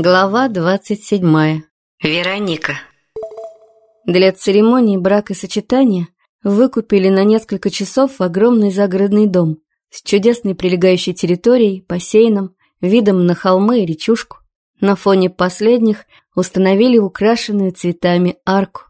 Глава 27. Вероника. Для церемонии бракосочетания выкупили на несколько часов огромный загородный дом с чудесной прилегающей территорией, бассейном, видом на холмы и речушку. На фоне последних установили украшенную цветами арку.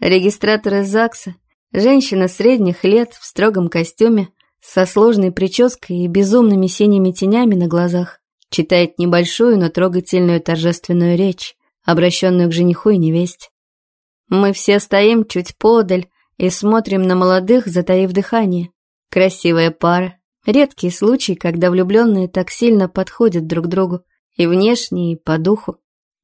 Регистратор из ЗАГСа, женщина средних лет в строгом костюме, со сложной прической и безумными синими тенями на глазах, читает небольшую, но трогательную торжественную речь, обращенную к жениху и невесте. Мы все стоим чуть подаль и смотрим на молодых, затаив дыхание. Красивая пара. Редкий случай, когда влюбленные так сильно подходят друг другу, и внешне, и по духу.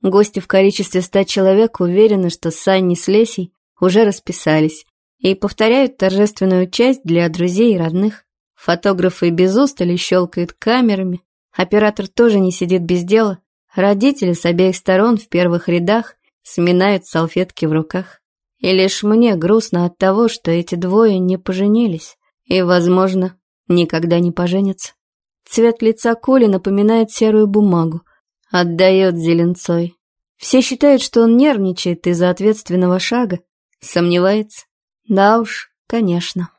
Гости в количестве ста человек уверены, что Санни с Лесей уже расписались и повторяют торжественную часть для друзей и родных. Фотографы без устали щелкают камерами, Оператор тоже не сидит без дела. Родители с обеих сторон в первых рядах сминают салфетки в руках. И лишь мне грустно от того, что эти двое не поженились и, возможно, никогда не поженятся. Цвет лица Коли напоминает серую бумагу, отдает зеленцой. Все считают, что он нервничает из-за ответственного шага, сомневается. Да уж, конечно.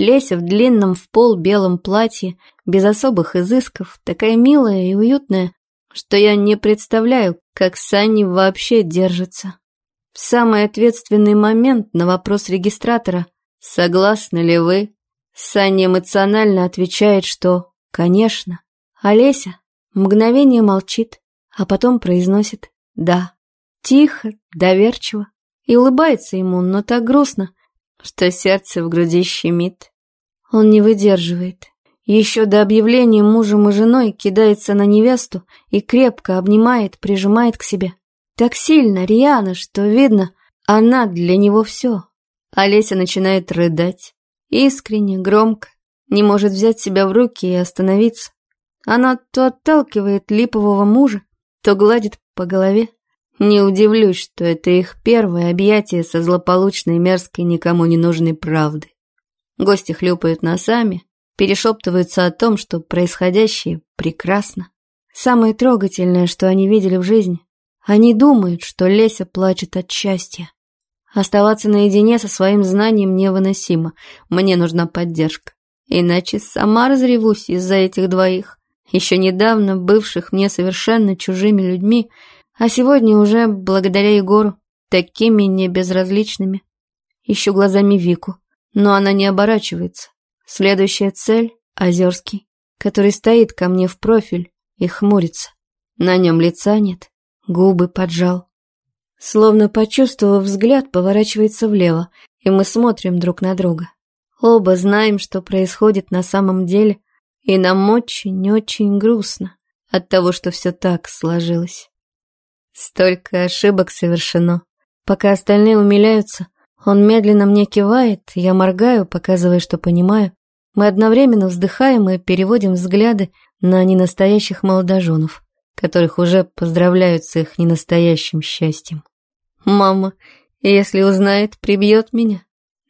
Леся в длинном в пол белом платье, без особых изысков, такая милая и уютная, что я не представляю, как Санни вообще держится. В самый ответственный момент на вопрос регистратора «Согласны ли вы?» Санни эмоционально отвечает, что «Конечно». А Леся мгновение молчит, а потом произносит «Да». Тихо, доверчиво и улыбается ему, но так грустно, что сердце в груди щемит. Он не выдерживает. Еще до объявления мужем и женой кидается на невесту и крепко обнимает, прижимает к себе. Так сильно, рьяно, что видно, она для него все. Олеся начинает рыдать. Искренне, громко, не может взять себя в руки и остановиться. Она то отталкивает липового мужа, то гладит по голове. Не удивлюсь, что это их первое объятие со злополучной мерзкой никому не нужной правдой. Гости хлюпают носами, перешептываются о том, что происходящее прекрасно. Самое трогательное, что они видели в жизни. Они думают, что Леся плачет от счастья. Оставаться наедине со своим знанием невыносимо. Мне нужна поддержка. Иначе сама разревусь из-за этих двоих, еще недавно бывших мне совершенно чужими людьми, а сегодня уже, благодаря Егору, такими небезразличными. Ищу глазами Вику но она не оборачивается. Следующая цель — Озерский, который стоит ко мне в профиль и хмурится. На нем лица нет, губы поджал. Словно почувствовав взгляд, поворачивается влево, и мы смотрим друг на друга. Оба знаем, что происходит на самом деле, и нам очень-очень грустно от того, что все так сложилось. Столько ошибок совершено. Пока остальные умиляются, он медленно мне кивает, я моргаю, показывая, что понимаю. Мы одновременно вздыхаем и переводим взгляды на ненастоящих молодоженов, которых уже поздравляют с их ненастоящим счастьем. Мама, если узнает, прибьет меня.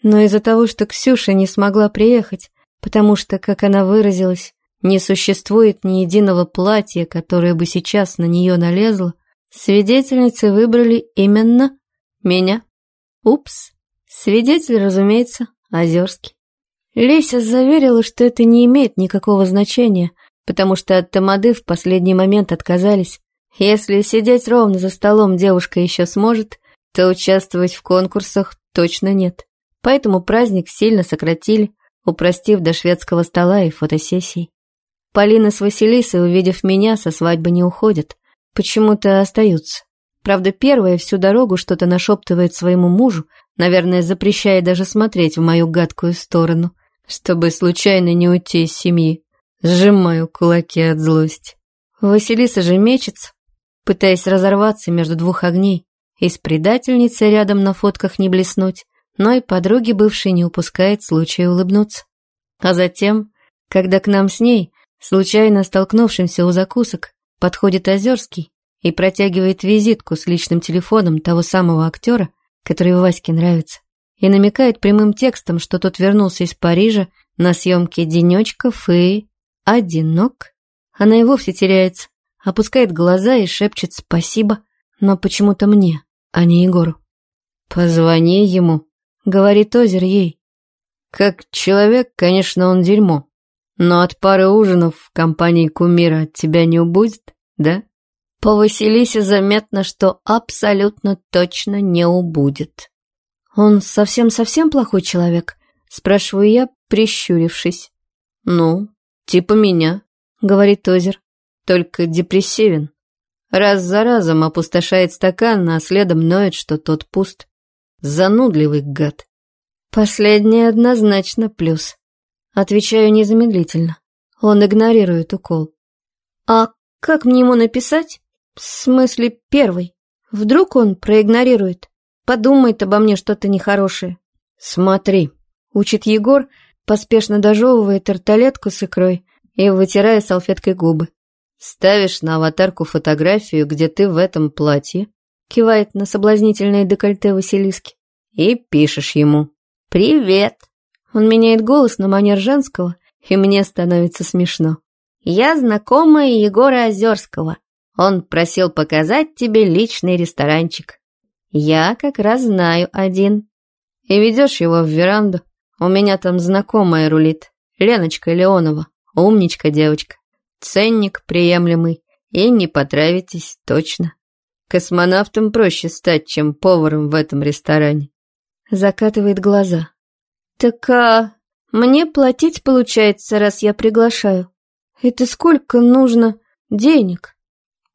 Но из-за того, что Ксюша не смогла приехать, потому что, как она выразилась, не существует ни единого платья, которое бы сейчас на нее налезло, свидетельницы выбрали именно меня. Упс. Свидетель, разумеется, Озерский. Леся заверила, что это не имеет никакого значения, потому что от тамады в последний момент отказались. Если сидеть ровно за столом девушка еще сможет, то участвовать в конкурсах точно нет. Поэтому праздник сильно сократили, упростив до шведского стола и фотосессий. Полина с Василисой, увидев меня, со свадьбы не уходят, почему-то остаются. Правда, первая всю дорогу что-то нашептывает своему мужу, наверное, запрещая даже смотреть в мою гадкую сторону, чтобы случайно не уйти из семьи. Сжимаю кулаки от злости. Василиса же мечется, пытаясь разорваться между двух огней, и с предательницей рядом на фотках не блеснуть, но и подруги бывшей не упускает случая улыбнуться. А затем, когда к нам с ней, случайно столкнувшимся у закусок, подходит Озерский, и протягивает визитку с личным телефоном того самого актера, который Ваське нравится, и намекает прямым текстом, что тот вернулся из Парижа на съемки денечков и... одинок. Она и вовсе теряется, опускает глаза и шепчет спасибо, но почему-то мне, а не Егору. «Позвони ему», — говорит Озер ей. «Как человек, конечно, он дерьмо, но от пары ужинов в компании кумира от тебя не убудет, да?» По Василисе заметно, что абсолютно точно не убудет. «Он совсем-совсем плохой человек?» — спрашиваю я, прищурившись. «Ну, типа меня», — говорит Озер, — «только депрессивен. Раз за разом опустошает стакан, а следом ноет, что тот пуст. Занудливый гад». «Последнее однозначно плюс». Отвечаю незамедлительно. Он игнорирует укол. «А как мне ему написать?» В смысле, первый. Вдруг он проигнорирует, подумает обо мне что-то нехорошее. Смотри, учит Егор, поспешно дожевывая тарталетку с икрой и вытирая салфеткой губы. Ставишь на аватарку фотографию, где ты в этом платье, кивает на соблазнительное декольте Василиски, и пишешь ему «Привет». Он меняет голос на манер женского, и мне становится смешно. «Я знакомая Егора Озерского. Он просил показать тебе личный ресторанчик. Я как раз знаю один. И ведешь его в веранду. У меня там знакомая рулит. Леночка Леонова. Умничка девочка. Ценник приемлемый. И не потравитесь, точно. Космонавтом проще стать, чем поваром в этом ресторане. Закатывает глаза. Так а мне платить получается, раз я приглашаю. Это сколько нужно денег?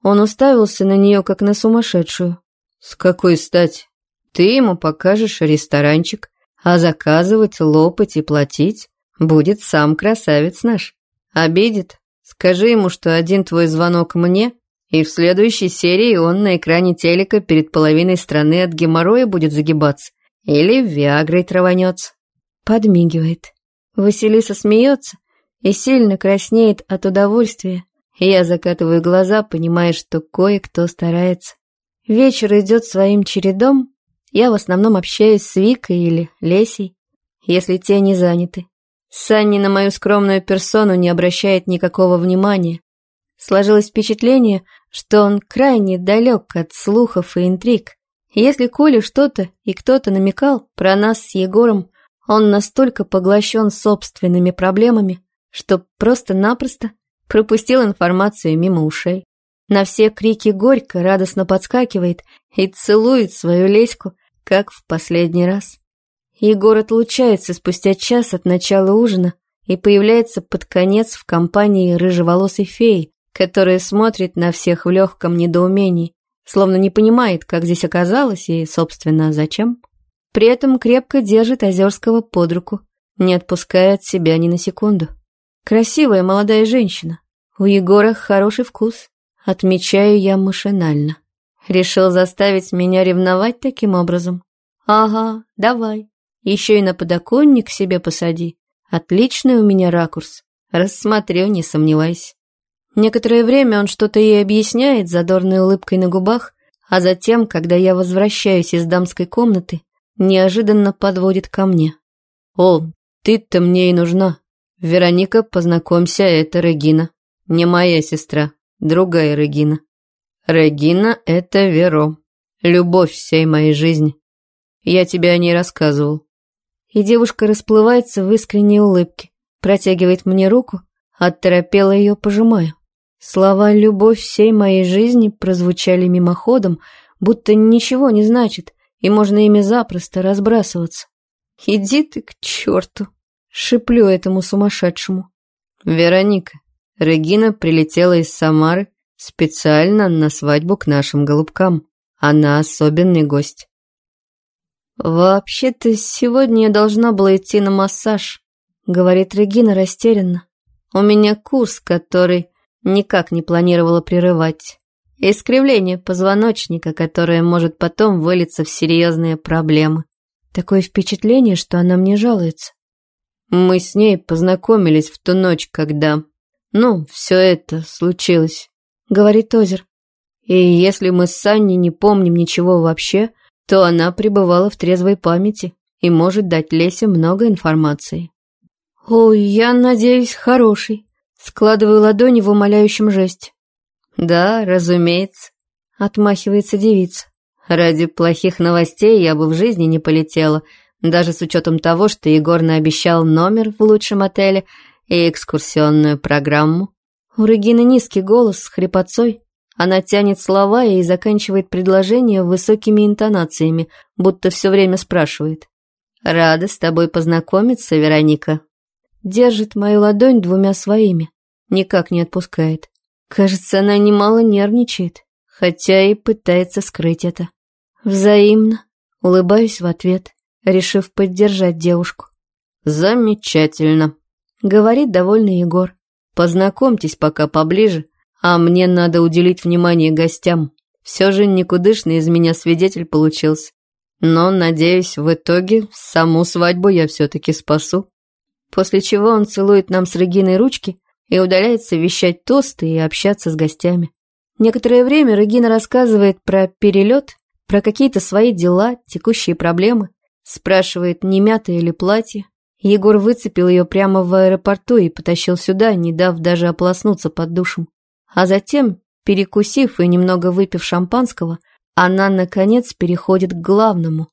Он уставился на нее, как на сумасшедшую. «С какой стати? Ты ему покажешь ресторанчик, а заказывать, лопать и платить будет сам красавец наш. Обидит? Скажи ему, что один твой звонок мне, и в следующей серии он на экране телека перед половиной страны от геморроя будет загибаться или виагрой траванется». Подмигивает. Василиса смеется и сильно краснеет от удовольствия, я закатываю глаза, понимая, что кое-кто старается. Вечер идет своим чередом. Я в основном общаюсь с Викой или Лесей, если те не заняты. Санни на мою скромную персону не обращает никакого внимания. Сложилось впечатление, что он крайне далек от слухов и интриг. Если Коле что-то и кто-то намекал про нас с Егором, он настолько поглощен собственными проблемами, что просто-напросто пропустил информацию мимо ушей. На все крики горько радостно подскакивает и целует свою леську, как в последний раз. Егор отлучается спустя час от начала ужина и появляется под конец в компании рыжеволосой феи, которая смотрит на всех в легком недоумении, словно не понимает, как здесь оказалось и, собственно, зачем. При этом крепко держит Озерского под руку, не отпуская от себя ни на секунду. Красивая молодая женщина. У Егора хороший вкус. Отмечаю я машинально. Решил заставить меня ревновать таким образом. Ага, давай. Еще и на подоконник себе посади. Отличный у меня ракурс. Рассмотрю, не сомневайся. Некоторое время он что-то ей объясняет, задорной улыбкой на губах, а затем, когда я возвращаюсь из дамской комнаты, неожиданно подводит ко мне. «О, ты-то мне и нужна. «Вероника, познакомься, это Регина. Не моя сестра, другая Регина. Регина — это Веро, любовь всей моей жизни. Я тебе о ней рассказывал». И девушка расплывается в искренней улыбке, протягивает мне руку, отторопела ее пожимаю. Слова «любовь всей моей жизни» прозвучали мимоходом, будто ничего не значит, и можно ими запросто разбрасываться. «Иди ты к черту!» Шиплю этому сумасшедшему. Вероника, Регина прилетела из Самары специально на свадьбу к нашим голубкам. Она особенный гость. «Вообще-то сегодня я должна была идти на массаж», — говорит Регина растерянно. «У меня курс, который никак не планировала прерывать. Искривление позвоночника, которое может потом вылиться в серьезные проблемы. Такое впечатление, что она мне жалуется. Мы с ней познакомились в ту ночь, когда... Ну, все это случилось, говорит Озер. И если мы с Саней не помним ничего вообще, то она пребывала в трезвой памяти и может дать Лесе много информации. Ой, я надеюсь, хороший. Складываю ладони в умоляющем жесте. Да, разумеется, отмахивается девица. Ради плохих новостей я бы в жизни не полетела, даже с учетом того, что Егор наобещал номер в лучшем отеле и экскурсионную программу. У Регины низкий голос с хрипотцой. Она тянет слова и заканчивает предложение высокими интонациями, будто все время спрашивает. «Рада с тобой познакомиться, Вероника». Держит мою ладонь двумя своими, никак не отпускает. Кажется, она немало нервничает, хотя и пытается скрыть это. Взаимно. Улыбаюсь в ответ, решив поддержать девушку. «Замечательно», — говорит довольный Егор. «Познакомьтесь пока поближе, а мне надо уделить внимание гостям. Все же никудышный из меня свидетель получился. Но, надеюсь, в итоге саму свадьбу я все-таки спасу. После чего он целует нам с Региной ручки и удаляется вещать тосты и общаться с гостями. Некоторое время Регина рассказывает про перелет, про какие-то свои дела, текущие проблемы. Спрашивает, не мятое ли платье. Егор выцепил ее прямо в аэропорту и потащил сюда, не дав даже ополоснуться под душем. А затем, перекусив и немного выпив шампанского, она, наконец, переходит к главному.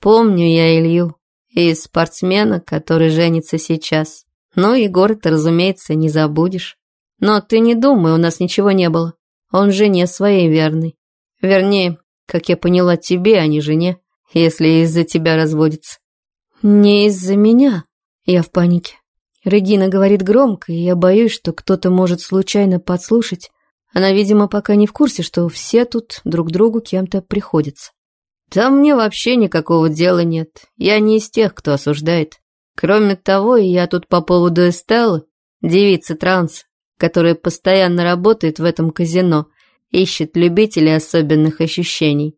Помню я Илью, и спортсмена, который женится сейчас. Ну, Егор-то, разумеется, не забудешь. Но ты не думай, у нас ничего не было. Он жене своей верный. Вернее, как я поняла, тебе, а не жене, если из-за тебя разводится. Не из-за меня. Я в панике. Регина говорит громко, и я боюсь, что кто-то может случайно подслушать. Она, видимо, пока не в курсе, что все тут друг другу кем-то приходится. Да мне вообще никакого дела нет. Я не из тех, кто осуждает. Кроме того, я тут по поводу Эстеллы, девицы транс, которая постоянно работает в этом казино, ищет любителей особенных ощущений.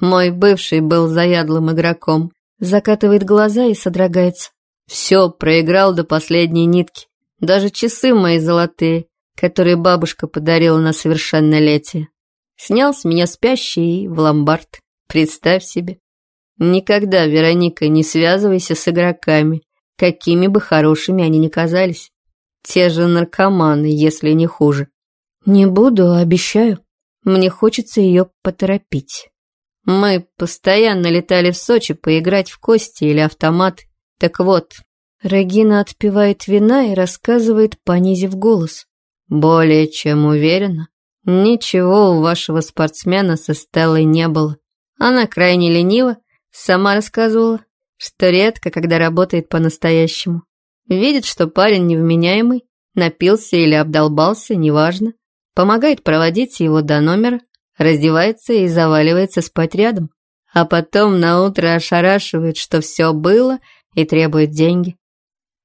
Мой бывший был заядлым игроком. Закатывает глаза и содрогается. Все, проиграл до последней нитки. Даже часы мои золотые, которые бабушка подарила на совершеннолетие. Снял с меня спящий в ломбард. Представь себе. Никогда, Вероника, не связывайся с игроками, какими бы хорошими они ни казались. Те же наркоманы, если не хуже. Не буду, обещаю. Мне хочется ее поторопить. Мы постоянно летали в Сочи поиграть в кости или автомат. Так вот, Регина отпивает вина и рассказывает, понизив голос. Более чем уверена, ничего у вашего спортсмена со Стеллой не было. Она крайне ленива, сама рассказывала, что редко, когда работает по-настоящему. Видит, что парень невменяемый, напился или обдолбался, неважно. Помогает проводить его до номера, раздевается и заваливается спать рядом. А потом на утро ошарашивает, что все было и требует деньги.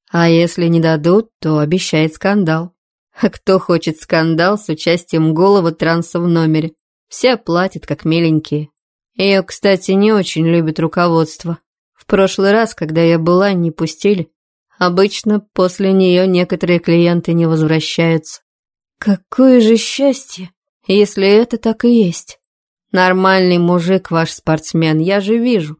А если не дадут, то обещает скандал. А кто хочет скандал с участием голого транса в номере? Все платят, как миленькие. Ее, кстати, не очень любит руководство. В прошлый раз, когда я была, не пустили. Обычно после нее некоторые клиенты не возвращаются. Какое же счастье, если это так и есть. Нормальный мужик ваш спортсмен, я же вижу.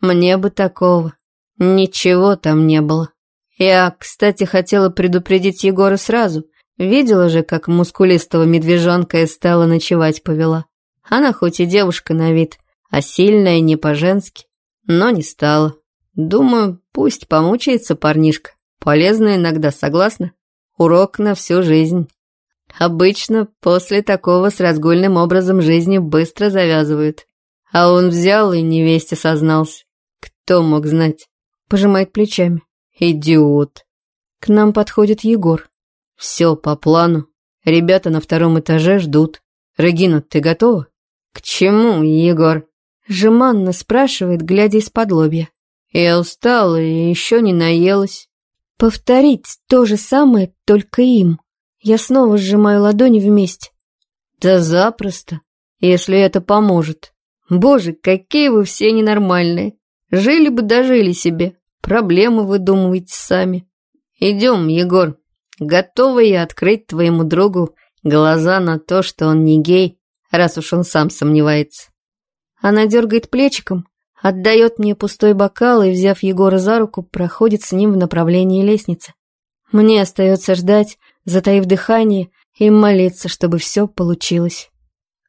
Мне бы такого. Ничего там не было. Я, кстати, хотела предупредить Егора сразу. Видела же, как мускулистого медвежонка Эстелла ночевать повела. Она хоть и девушка на вид, а сильная не по-женски, но не стала. Думаю, пусть помучается парнишка. Полезно иногда, согласна? Урок на всю жизнь. Обычно после такого с разгульным образом жизни быстро завязывают. А он взял и невесте сознался. Кто мог знать? Пожимает плечами. Идиот. К нам подходит Егор. Все по плану. Ребята на втором этаже ждут. Регина, ты готова? К чему, Егор? Жеманно спрашивает, глядя из-под лобья. Я устала и еще не наелась. Повторить то же самое, только им. Я снова сжимаю ладони вместе. Да запросто, если это поможет. Боже, какие вы все ненормальные. Жили бы дожили себе. Проблемы выдумываете сами. Идем, Егор. Готова я открыть твоему другу глаза на то, что он не гей, раз уж он сам сомневается. Она дергает плечиком, отдает мне пустой бокал и, взяв Егора за руку, проходит с ним в направлении лестницы. Мне остается ждать, затаив дыхание и молиться, чтобы все получилось.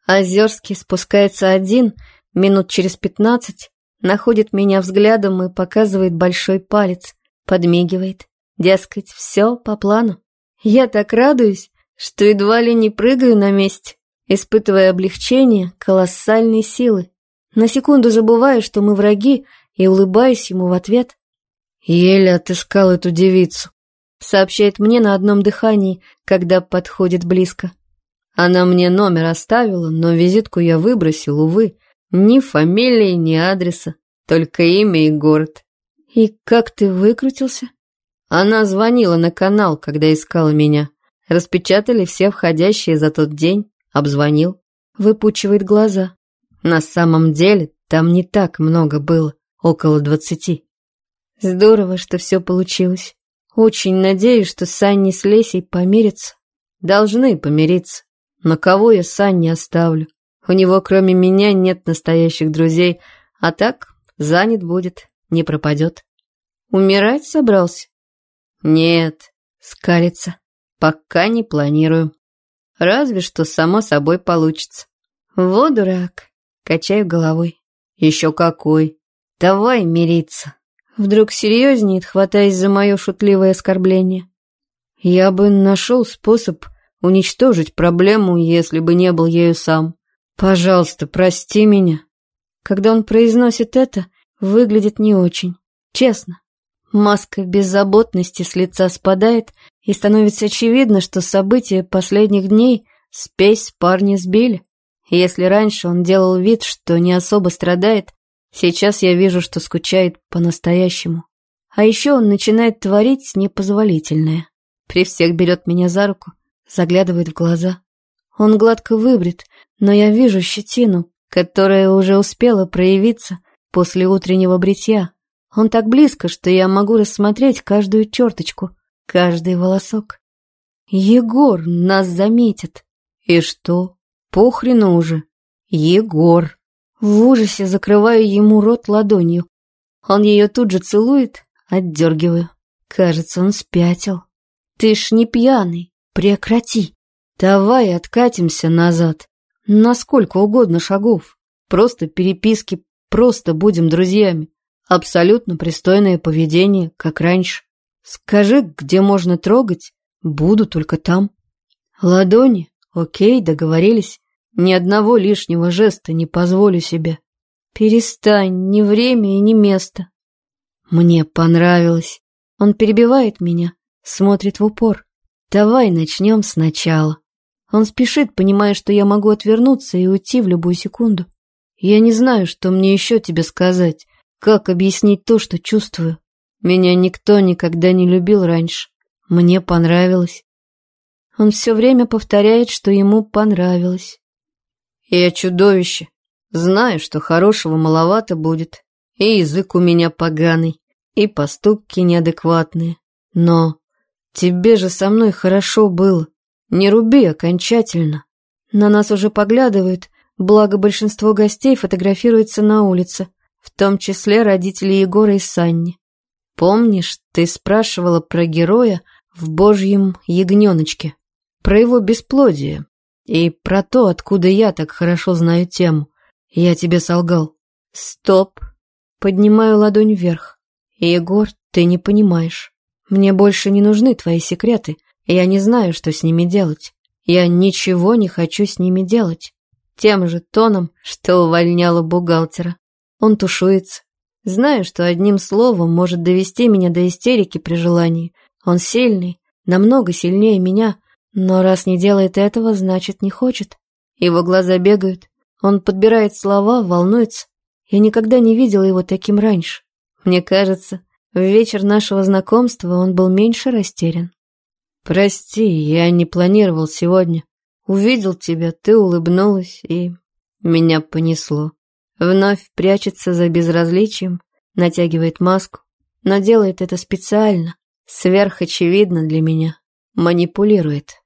Озерский спускается один, минут через пятнадцать, находит меня взглядом и показывает большой палец, подмигивает. Дескать, все по плану. Я так радуюсь, что едва ли не прыгаю на месте, испытывая облегчение колоссальной силы. На секунду забываю, что мы враги, и улыбаюсь ему в ответ. Еле отыскал эту девицу, сообщает мне на одном дыхании, когда подходит близко. Она мне номер оставила, но визитку я выбросил, увы. Ни фамилии, ни адреса, только имя и город. И как ты выкрутился? Она звонила на канал, когда искала меня. Распечатали все входящие за тот день. Обзвонил. Выпучивает глаза. На самом деле там не так много было, около двадцати. Здорово, что все получилось. Очень надеюсь, что Санни с Лесей помирятся. Должны помириться. Но кого я Санни оставлю? У него кроме меня нет настоящих друзей, а так занят будет, не пропадет. Умирать собрался? Нет, скалится. Пока не планирую. Разве что само собой получится. Вот дурак. Качаю головой. Еще какой. Давай мириться. Вдруг серьезнеет, хватаясь за мое шутливое оскорбление. Я бы нашел способ уничтожить проблему, если бы не был ею сам. Пожалуйста, прости меня. Когда он произносит это, выглядит не очень. Честно. Маска беззаботности с лица спадает, и становится очевидно, что события последних дней спесь парня сбили. Если раньше он делал вид, что не особо страдает, сейчас я вижу, что скучает по-настоящему. А еще он начинает творить непозволительное. При всех берет меня за руку, заглядывает в глаза. Он гладко выбрит, но я вижу щетину, которая уже успела проявиться после утреннего бритья. Он так близко, что я могу рассмотреть каждую черточку, каждый волосок. Егор нас заметит. И что? Похрену уже. Егор. В ужасе закрываю ему рот ладонью. Он ее тут же целует, отдергиваю. Кажется, он спятил. Ты ж не пьяный, прекрати. Давай откатимся назад. На сколько угодно шагов. Просто переписки, просто будем друзьями. Абсолютно пристойное поведение, как раньше. Скажи, где можно трогать, буду только там. Ладони, окей, договорились. Ни одного лишнего жеста не позволю себе. Перестань, ни время и ни место. Мне понравилось. Он перебивает меня, смотрит в упор. Давай начнем сначала. Он спешит, понимая, что я могу отвернуться и уйти в любую секунду. Я не знаю, что мне еще тебе сказать. Как объяснить то, что чувствую? Меня никто никогда не любил раньше. Мне понравилось. Он все время повторяет, что ему понравилось. Я чудовище. Знаю, что хорошего маловато будет. И язык у меня поганый, и поступки неадекватные. Но тебе же со мной хорошо было. Не руби окончательно. На нас уже поглядывают, благо большинство гостей фотографируется на улице в том числе родители Егора и Санни. Помнишь, ты спрашивала про героя в «Божьем ягненочке», про его бесплодие и про то, откуда я так хорошо знаю тему. Я тебе солгал. Стоп. Поднимаю ладонь вверх. Егор, ты не понимаешь. Мне больше не нужны твои секреты. Я не знаю, что с ними делать. Я ничего не хочу с ними делать. Тем же тоном, что увольняла бухгалтера. Он тушуется. Знаю, что одним словом может довести меня до истерики при желании. Он сильный, намного сильнее меня, но раз не делает этого, значит не хочет. Его глаза бегают, он подбирает слова, волнуется. Я никогда не видела его таким раньше. Мне кажется, в вечер нашего знакомства он был меньше растерян. «Прости, я не планировал сегодня. Увидел тебя, ты улыбнулась, и меня понесло». Вновь прячется за безразличием, натягивает маску, но делает это специально, сверхочевидно для меня, манипулирует.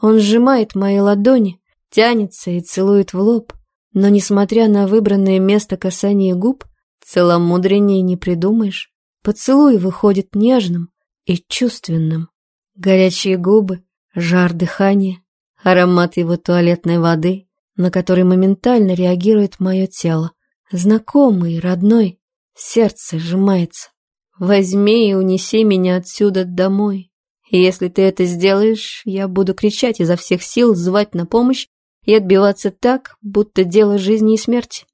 Он сжимает мои ладони, тянется и целует в лоб, но, несмотря на выбранное место касания губ, целомудреннее не придумаешь. Поцелуй выходит нежным и чувственным. Горячие губы, жар дыхания, аромат его туалетной воды, на который моментально реагирует мое тело. Знакомый, родной, сердце сжимается. Возьми и унеси меня отсюда домой. Если ты это сделаешь, я буду кричать изо всех сил, звать на помощь и отбиваться так, будто дело жизни и смерти.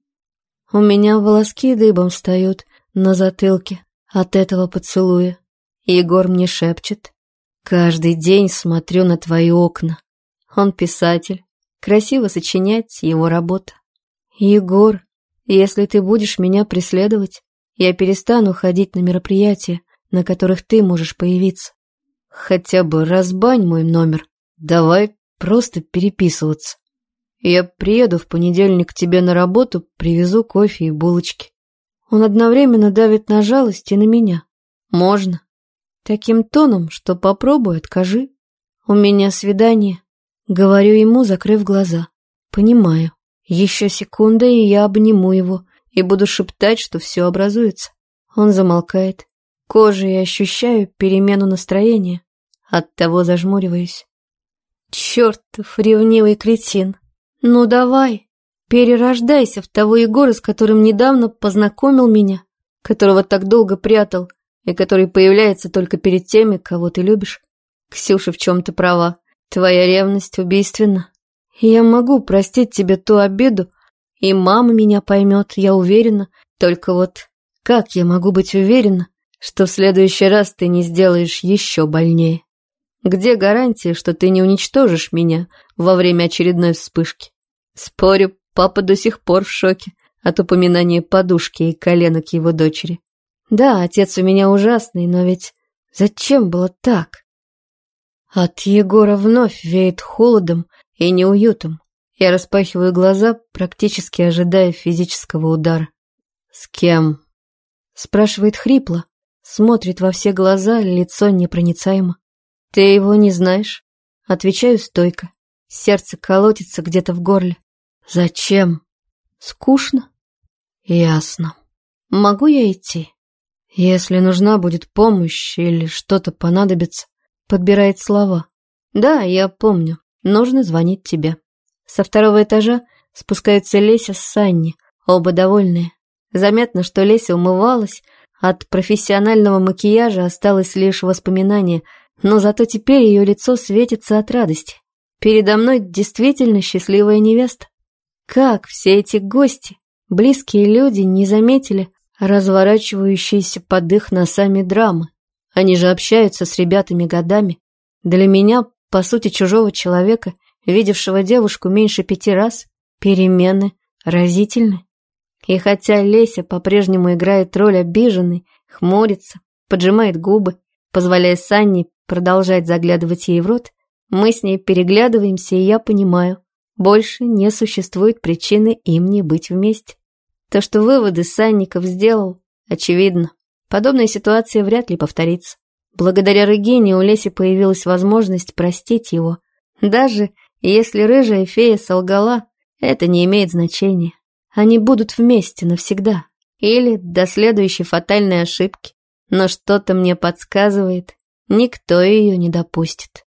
У меня волоски дыбом встают на затылке от этого поцелуя. Егор мне шепчет. Каждый день смотрю на твои окна. Он писатель. Красиво сочинять его работа. Егор, если ты будешь меня преследовать, я перестану ходить на мероприятия, на которых ты можешь появиться. Хотя бы разбань мой номер. Давай просто переписываться. Я приеду в понедельник к тебе на работу, привезу кофе и булочки. Он одновременно давит на жалость и на меня. Можно. Таким тоном, что попробуй, откажи. У меня свидание. Говорю ему, закрыв глаза. Понимаю. Еще секунда, и я обниму его, и буду шептать, что все образуется. Он замолкает. Кожей ощущаю перемену настроения. Оттого зажмуриваюсь. Чертов ревнивый кретин. «Ну давай, перерождайся в того Егора, с которым недавно познакомил меня, которого так долго прятал и который появляется только перед теми, кого ты любишь. Ксюша в чем-то права, твоя ревность убийственна. Я могу простить тебе ту обиду, и мама меня поймет, я уверена, только вот как я могу быть уверена, что в следующий раз ты не сделаешь еще больнее? Где гарантия, что ты не уничтожишь меня во время очередной вспышки? Спорю, папа до сих пор в шоке от упоминания подушки и коленок его дочери. Да, отец у меня ужасный, но ведь зачем было так? От Егора вновь веет холодом и неуютом. Я распахиваю глаза, практически ожидая физического удара. «С кем?» Спрашивает хрипло, смотрит во все глаза, лицо непроницаемо. «Ты его не знаешь?» Отвечаю стойко. Сердце колотится где-то в горле. Зачем? Скучно? Ясно. Могу я идти? Если нужна будет помощь или что-то понадобится, подбирает слова. Да, я помню. Нужно звонить тебе. Со второго этажа спускаются Леся с Санни, оба довольные. Заметно, что Леся умывалась, от профессионального макияжа осталось лишь воспоминание, но зато теперь ее лицо светится от радости. Передо мной действительно счастливая невеста. Как все эти гости, близкие люди, не заметили разворачивающиеся под их носами драмы? Они же общаются с ребятами годами. Для меня, по сути, чужого человека, видевшего девушку меньше пяти раз, перемены разительны. И хотя Леся по-прежнему играет роль обиженной, хмурится, поджимает губы, позволяя Санне продолжать заглядывать ей в рот, мы с ней переглядываемся, и я понимаю, больше не существует причины им не быть вместе. То, что выводы Санников сделал, очевидно. Подобная ситуация вряд ли повторится. Благодаря Регине у Леси появилась возможность простить его. Даже если рыжая фея солгала, это не имеет значения. Они будут вместе навсегда. Или до следующей фатальной ошибки. Но что-то мне подсказывает, никто ее не допустит.